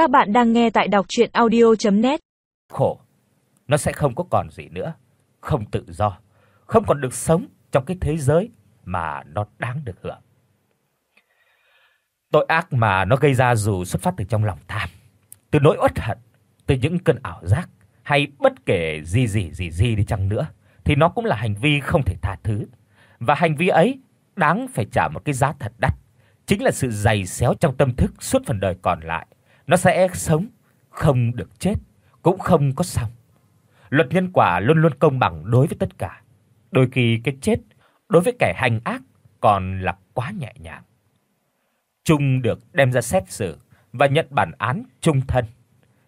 Các bạn đang nghe tại đọc audio net Khổ, nó sẽ không có còn gì nữa, không tự do, không còn được sống trong cái thế giới mà nó đáng được hưởng. Tội ác mà nó gây ra dù xuất phát từ trong lòng tham, từ nỗi uất hận, từ những cơn ảo giác hay bất kể gì gì gì gì đi chăng nữa thì nó cũng là hành vi không thể tha thứ. Và hành vi ấy đáng phải trả một cái giá thật đắt, chính là sự dày xéo trong tâm thức suốt phần đời còn lại. Nó sẽ sống không được chết, cũng không có xong. Luật nhân quả luôn luôn công bằng đối với tất cả. Đôi khi cái chết đối với kẻ hành ác còn là quá nhẹ nhàng. Trung được đem ra xét xử và nhận bản án trung thân.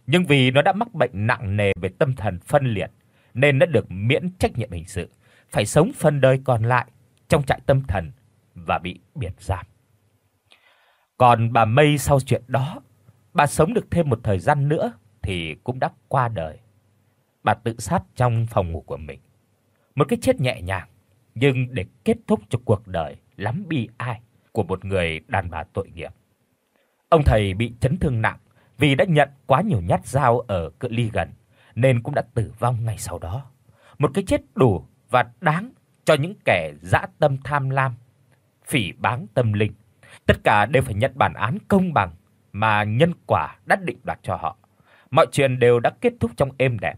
Nhưng vì nó đã mắc bệnh nặng nề về tâm thần phân liệt nên đã được miễn trách nhiệm hình sự, phải sống phần đời còn lại trong trại tâm thần và bị biệt giam. Còn bà Mây sau chuyện đó, bà sống được thêm một thời gian nữa thì cũng đã qua đời. Bà tự sát trong phòng ngủ của mình. Một cái chết nhẹ nhàng, nhưng để kết thúc cho cuộc đời lắm bi ai của một người đàn bà tội nghiệp. Ông thầy bị chấn thương nặng vì đã nhận quá nhiều nhát dao ở cự ly gần nên cũng đã tử vong ngay sau đó. Một cái chết đủ và đáng cho những kẻ dã tâm tham lam, phỉ báng tâm linh. Tất cả đều phải nhận bản án công bằng mà nhân quả đã định đoạt cho họ. Mọi chuyện đều đã kết thúc trong êm đẹp.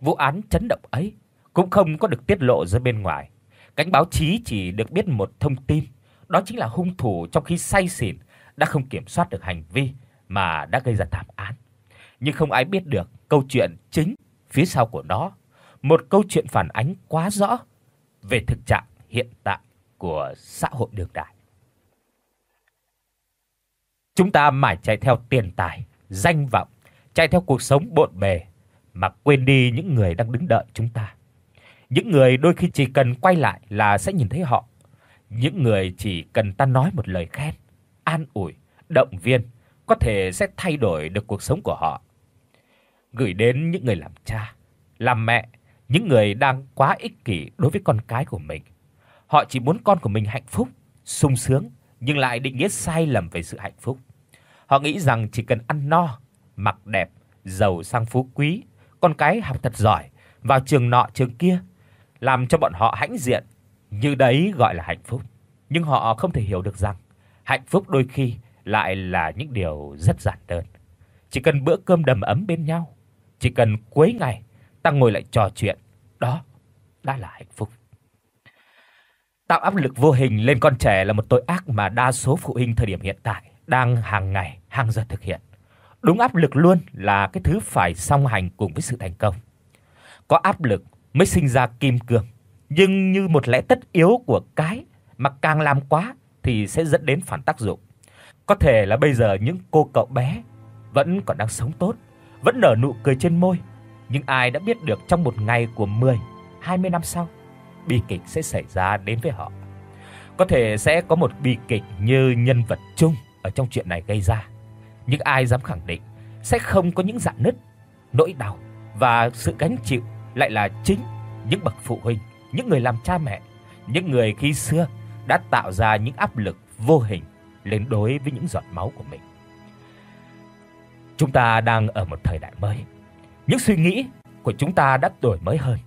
Vụ án chấn động ấy cũng không có được tiết lộ ra bên ngoài. Cánh báo chí chỉ được biết một thông tin, đó chính là hung thủ trong khi say xỉn đã không kiểm soát được hành vi mà đã gây ra thảm án. Nhưng không ai biết được câu chuyện chính phía sau của nó, một câu chuyện phản ánh quá rõ về thực trạng hiện tại của xã hội đương đại. Chúng ta mãi chạy theo tiền tài, danh vọng, chạy theo cuộc sống bộn bề mà quên đi những người đang đứng đợi chúng ta. Những người đôi khi chỉ cần quay lại là sẽ nhìn thấy họ. Những người chỉ cần ta nói một lời khen, an ủi, động viên có thể sẽ thay đổi được cuộc sống của họ. Gửi đến những người làm cha, làm mẹ, những người đang quá ích kỷ đối với con cái của mình. Họ chỉ muốn con của mình hạnh phúc, sung sướng nhưng lại định nghĩa sai lầm về sự hạnh phúc. Họ nghĩ rằng chỉ cần ăn no, mặc đẹp, giàu sang phú quý, con cái học thật giỏi, vào trường nọ trường kia, làm cho bọn họ hãnh diện, như đấy gọi là hạnh phúc. Nhưng họ không thể hiểu được rằng hạnh phúc đôi khi lại là những điều rất giản đơn. Chỉ cần bữa cơm đầm ấm bên nhau, chỉ cần cuối ngày ta ngồi lại trò chuyện, đó đã là hạnh phúc. Tạo áp lực vô hình lên con trẻ là một tội ác mà đa số phụ huynh thời điểm hiện tại đang hàng ngày, hàng giờ thực hiện. Đúng áp lực luôn là cái thứ phải song hành cùng với sự thành công. Có áp lực mới sinh ra kim cương, nhưng như một lẽ tất yếu của cái mà càng làm quá thì sẽ dẫn đến phản tác dụng. Có thể là bây giờ những cô cậu bé vẫn còn đang sống tốt, vẫn nở nụ cười trên môi, nhưng ai đã biết được trong một ngày của 10, 20 năm sau, bi kịch sẽ xảy ra đến với họ. Có thể sẽ có một bi kịch như nhân vật chung ở trong chuyện này gây ra, nhưng ai dám khẳng định sẽ không có những rạn nứt, nỗi đau và sự gánh chịu lại là chính những bậc phụ huynh, những người làm cha mẹ, những người khi xưa đã tạo ra những áp lực vô hình lên đối với những giọt máu của mình. Chúng ta đang ở một thời đại mới. Những suy nghĩ của chúng ta đã đổi mới hơn.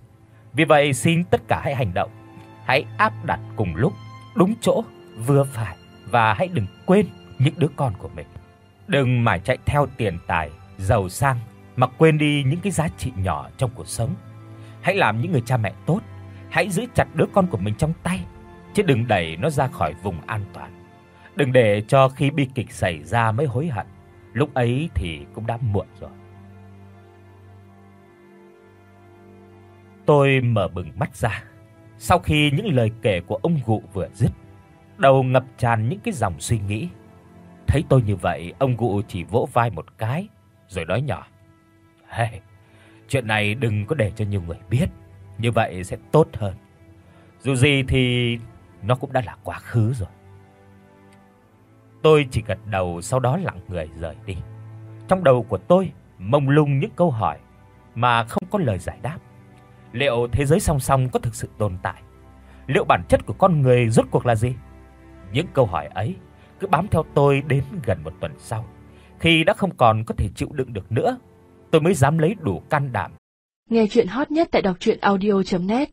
Vì vậy xin tất cả hãy hành động, hãy áp đặt cùng lúc, đúng chỗ, vừa phải và hãy đừng quên những đứa con của mình. Đừng mãi chạy theo tiền tài, giàu sang mà quên đi những cái giá trị nhỏ trong cuộc sống. Hãy làm những người cha mẹ tốt, hãy giữ chặt đứa con của mình trong tay, chứ đừng đẩy nó ra khỏi vùng an toàn. Đừng để cho khi bi kịch xảy ra mới hối hận, lúc ấy thì cũng đã muộn rồi. Tôi mở bừng mắt ra. Sau khi những lời kể của ông Gụ vừa dứt, đầu ngập tràn những cái dòng suy nghĩ. Thấy tôi như vậy, ông Gụ chỉ vỗ vai một cái rồi nói nhỏ: "Hey, chuyện này đừng có để cho nhiều người biết, như vậy sẽ tốt hơn. Dù gì thì nó cũng đã là quá khứ rồi." Tôi chỉ gật đầu sau đó lặng người rời đi. Trong đầu của tôi mông lung những câu hỏi mà không có lời giải đáp. Liệu thế giới song song có thực sự tồn tại? Liệu bản chất của con người rốt cuộc là gì? Những câu hỏi ấy cứ bám theo tôi đến gần một tuần sau, Khi đã không còn có thể chịu đựng được nữa, tôi mới dám lấy đủ can đảm. Nghe truyện hot nhất tại doctruyenaudio.net